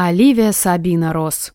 Оливия Сабина Росс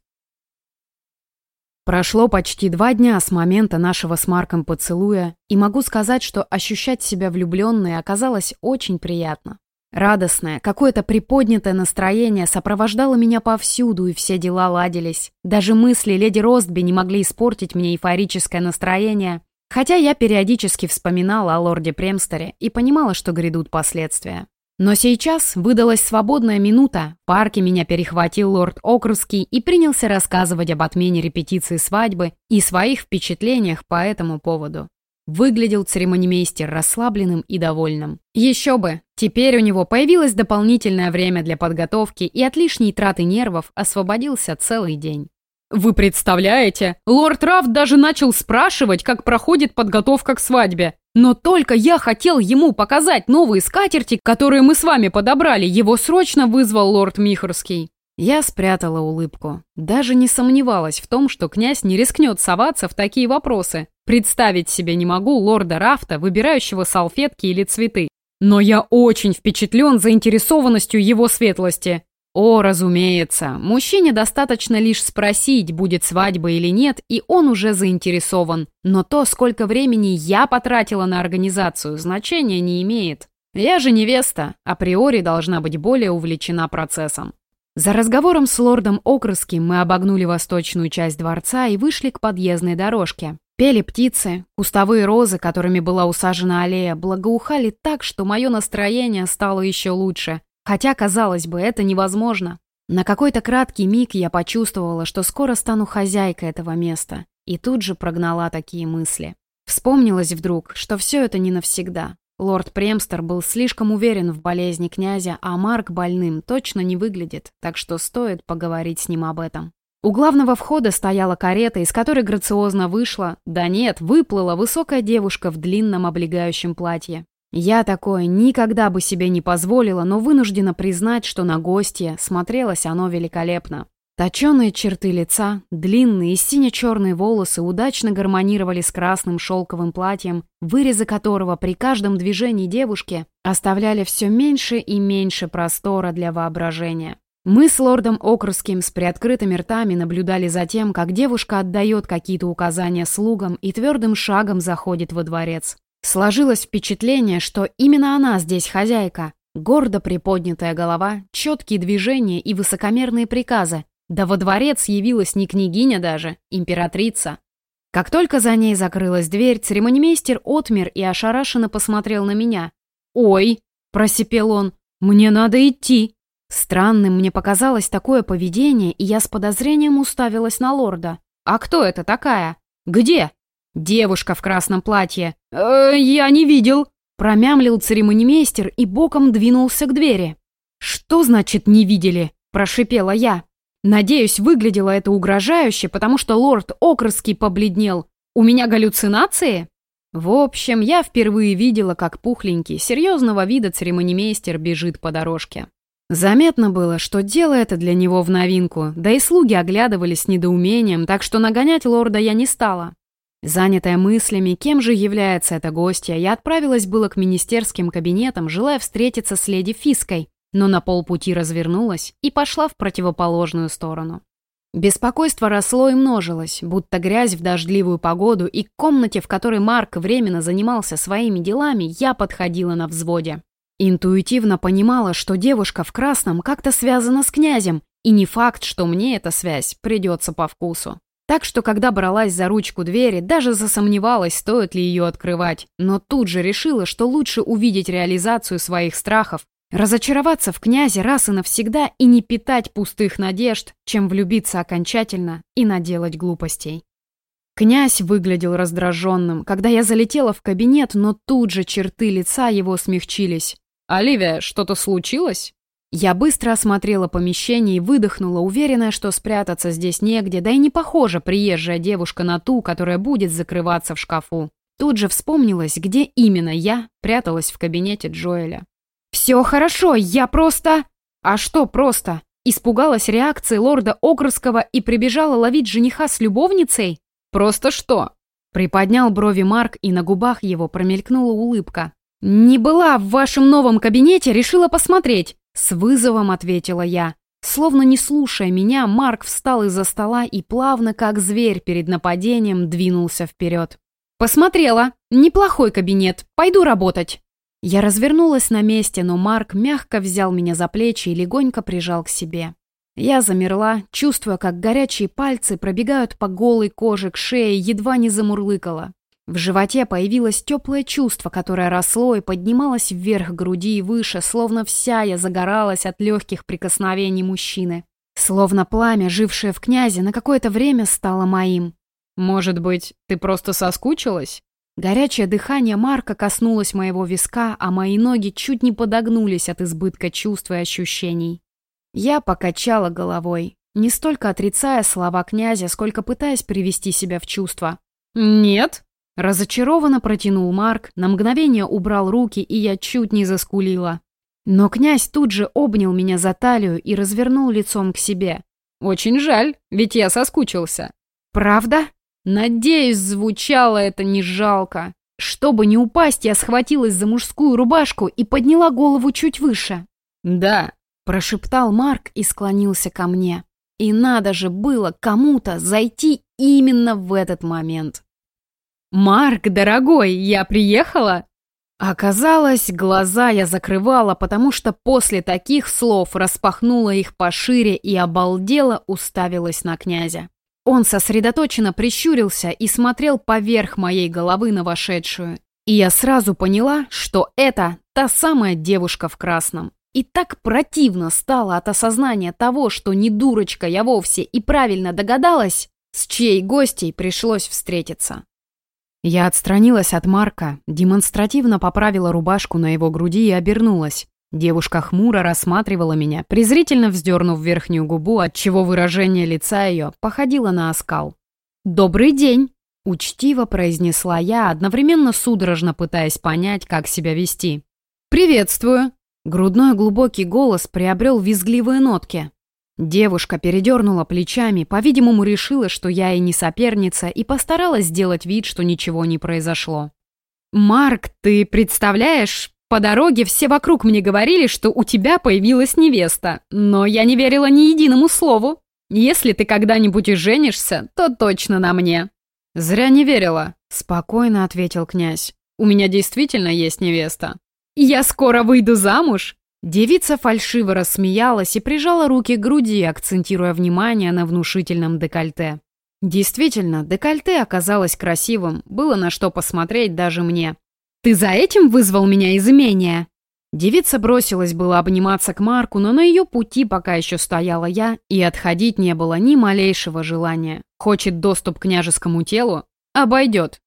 Прошло почти два дня с момента нашего с Марком поцелуя, и могу сказать, что ощущать себя влюбленной оказалось очень приятно. Радостное, какое-то приподнятое настроение сопровождало меня повсюду, и все дела ладились. Даже мысли леди Ростби не могли испортить мне эйфорическое настроение, хотя я периодически вспоминала о лорде Премстере и понимала, что грядут последствия. Но сейчас выдалась свободная минута, в парке меня перехватил лорд Окрусский и принялся рассказывать об отмене репетиции свадьбы и своих впечатлениях по этому поводу. Выглядел церемонимейстер расслабленным и довольным. Еще бы, теперь у него появилось дополнительное время для подготовки и от лишней траты нервов освободился целый день. «Вы представляете, лорд Рафт даже начал спрашивать, как проходит подготовка к свадьбе. Но только я хотел ему показать новые скатерти, которые мы с вами подобрали, его срочно вызвал лорд Михорский. Я спрятала улыбку. Даже не сомневалась в том, что князь не рискнет соваться в такие вопросы. Представить себе не могу лорда Рафта, выбирающего салфетки или цветы. Но я очень впечатлен заинтересованностью его светлости. О, разумеется, мужчине достаточно лишь спросить, будет свадьба или нет, и он уже заинтересован. Но то, сколько времени я потратила на организацию, значения не имеет. Я же невеста, априори должна быть более увлечена процессом. За разговором с лордом Окрским мы обогнули восточную часть дворца и вышли к подъездной дорожке. Пели птицы, кустовые розы, которыми была усажена аллея, благоухали так, что мое настроение стало еще лучше. Хотя, казалось бы, это невозможно. На какой-то краткий миг я почувствовала, что скоро стану хозяйкой этого места, и тут же прогнала такие мысли. Вспомнилось вдруг, что все это не навсегда. Лорд Премстер был слишком уверен в болезни князя, а Марк больным точно не выглядит, так что стоит поговорить с ним об этом. У главного входа стояла карета, из которой грациозно вышла, да нет, выплыла высокая девушка в длинном облегающем платье. Я такое никогда бы себе не позволила, но вынуждена признать, что на гостье смотрелось оно великолепно. Точеные черты лица, длинные сине-черные волосы удачно гармонировали с красным шелковым платьем, вырезы которого при каждом движении девушки оставляли все меньше и меньше простора для воображения. Мы с лордом Окрским с приоткрытыми ртами наблюдали за тем, как девушка отдает какие-то указания слугам и твердым шагом заходит во дворец. Сложилось впечатление, что именно она здесь хозяйка. Гордо приподнятая голова, четкие движения и высокомерные приказы. Да во дворец явилась не княгиня даже, императрица. Как только за ней закрылась дверь, церемонимейстер отмер и ошарашенно посмотрел на меня. «Ой!» – просипел он. «Мне надо идти!» Странным мне показалось такое поведение, и я с подозрением уставилась на лорда. «А кто это такая? Где?» «Девушка в красном платье!» «Э, «Я не видел!» Промямлил церемонимейстер и боком двинулся к двери. «Что значит «не видели»?» – прошипела я. Надеюсь, выглядело это угрожающе, потому что лорд Окрский побледнел. У меня галлюцинации? В общем, я впервые видела, как пухленький, серьезного вида церемонимейстер бежит по дорожке. Заметно было, что дело это для него в новинку, да и слуги оглядывались с недоумением, так что нагонять лорда я не стала. Занятая мыслями, кем же является эта гостья, я отправилась было к министерским кабинетам, желая встретиться с леди Фиской, но на полпути развернулась и пошла в противоположную сторону. Беспокойство росло и множилось, будто грязь в дождливую погоду, и к комнате, в которой Марк временно занимался своими делами, я подходила на взводе. Интуитивно понимала, что девушка в красном как-то связана с князем, и не факт, что мне эта связь придется по вкусу. Так что, когда бралась за ручку двери, даже засомневалась, стоит ли ее открывать, но тут же решила, что лучше увидеть реализацию своих страхов, разочароваться в князе раз и навсегда и не питать пустых надежд, чем влюбиться окончательно и наделать глупостей. Князь выглядел раздраженным, когда я залетела в кабинет, но тут же черты лица его смягчились. «Оливия, что-то случилось?» Я быстро осмотрела помещение и выдохнула, уверенная, что спрятаться здесь негде, да и не похожа приезжая девушка на ту, которая будет закрываться в шкафу. Тут же вспомнилось, где именно я пряталась в кабинете Джоэля. «Все хорошо, я просто...» «А что просто?» Испугалась реакции лорда Огрского и прибежала ловить жениха с любовницей? «Просто что?» Приподнял брови Марк, и на губах его промелькнула улыбка. «Не была в вашем новом кабинете, решила посмотреть. С вызовом ответила я. Словно не слушая меня, Марк встал из-за стола и плавно, как зверь перед нападением, двинулся вперед. «Посмотрела. Неплохой кабинет. Пойду работать». Я развернулась на месте, но Марк мягко взял меня за плечи и легонько прижал к себе. Я замерла, чувствуя, как горячие пальцы пробегают по голой коже к шее, едва не замурлыкала. В животе появилось теплое чувство, которое росло и поднималось вверх груди и выше, словно вся я загоралась от легких прикосновений мужчины. Словно пламя, жившее в князе, на какое-то время стало моим. «Может быть, ты просто соскучилась?» Горячее дыхание Марка коснулось моего виска, а мои ноги чуть не подогнулись от избытка чувств и ощущений. Я покачала головой, не столько отрицая слова князя, сколько пытаясь привести себя в чувство. «Нет», — разочарованно протянул Марк, на мгновение убрал руки, и я чуть не заскулила. Но князь тут же обнял меня за талию и развернул лицом к себе. «Очень жаль, ведь я соскучился». «Правда?» Надеюсь, звучало это не жалко. Чтобы не упасть, я схватилась за мужскую рубашку и подняла голову чуть выше. «Да», — прошептал Марк и склонился ко мне. И надо же было кому-то зайти именно в этот момент. «Марк, дорогой, я приехала!» Оказалось, глаза я закрывала, потому что после таких слов распахнула их пошире и обалдела уставилась на князя. Он сосредоточенно прищурился и смотрел поверх моей головы на вошедшую. И я сразу поняла, что это та самая девушка в красном. И так противно стало от осознания того, что не дурочка я вовсе и правильно догадалась, с чьей гостей пришлось встретиться. Я отстранилась от Марка, демонстративно поправила рубашку на его груди и обернулась. Девушка хмуро рассматривала меня, презрительно вздернув верхнюю губу, отчего выражение лица ее походило на оскал. «Добрый день!» — учтиво произнесла я, одновременно судорожно пытаясь понять, как себя вести. «Приветствую!» Грудной глубокий голос приобрел визгливые нотки. Девушка передернула плечами, по-видимому, решила, что я и не соперница, и постаралась сделать вид, что ничего не произошло. «Марк, ты представляешь, по дороге все вокруг мне говорили, что у тебя появилась невеста, но я не верила ни единому слову. Если ты когда-нибудь и женишься, то точно на мне». «Зря не верила», — спокойно ответил князь. «У меня действительно есть невеста». «Я скоро выйду замуж?» Девица фальшиво рассмеялась и прижала руки к груди, акцентируя внимание на внушительном декольте. Действительно, декольте оказалось красивым, было на что посмотреть даже мне. «Ты за этим вызвал меня из имения?» Девица бросилась было обниматься к Марку, но на ее пути пока еще стояла я, и отходить не было ни малейшего желания. Хочет доступ к княжескому телу? Обойдет.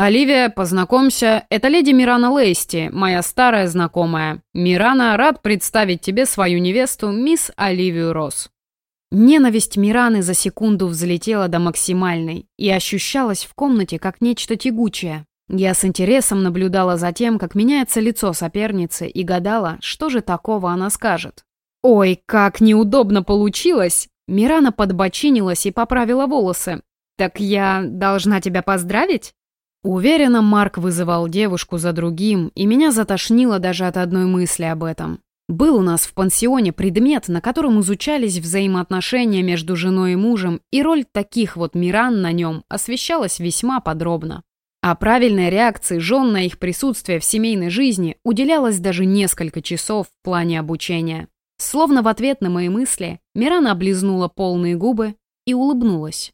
«Оливия, познакомься, это леди Мирана Лейсти, моя старая знакомая. Мирана, рад представить тебе свою невесту, мисс Оливию Росс». Ненависть Мираны за секунду взлетела до максимальной и ощущалась в комнате как нечто тягучее, я с интересом наблюдала за тем, как меняется лицо соперницы и гадала, что же такого она скажет. «Ой, как неудобно получилось!» Мирана подбочинилась и поправила волосы. «Так я должна тебя поздравить?» Уверена, Марк вызывал девушку за другим, и меня затошнило даже от одной мысли об этом. Был у нас в пансионе предмет, на котором изучались взаимоотношения между женой и мужем, и роль таких вот Миран на нем освещалась весьма подробно. А правильной реакции жен на их присутствие в семейной жизни уделялось даже несколько часов в плане обучения. Словно в ответ на мои мысли, Мирана облизнула полные губы и улыбнулась.